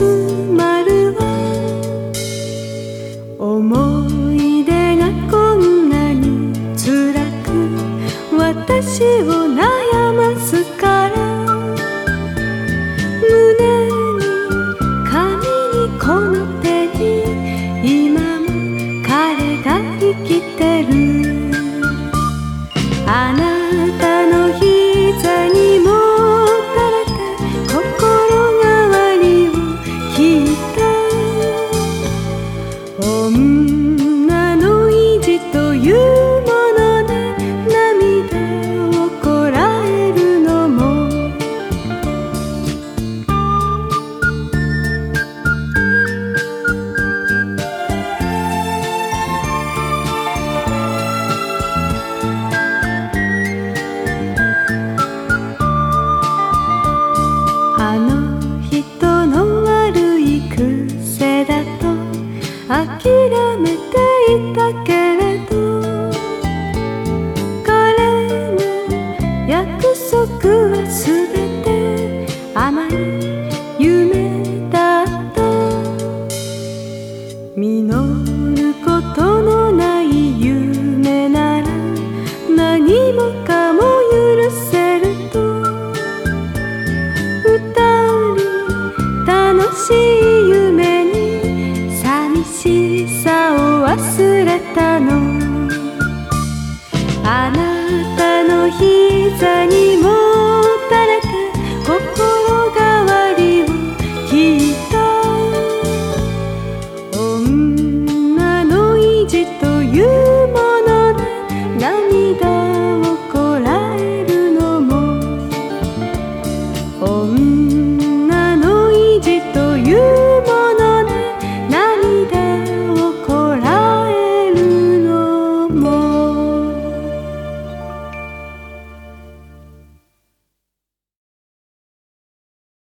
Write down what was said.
す丸は思い出がこんなに辛く私を悩ますから胸に髪にこの手に今も彼が生きてる。た束はすべて甘い夢だった。実ることのない夢なら何もかも許せると。二人楽しい夢に寂しさを忘れたの。あなたの膝に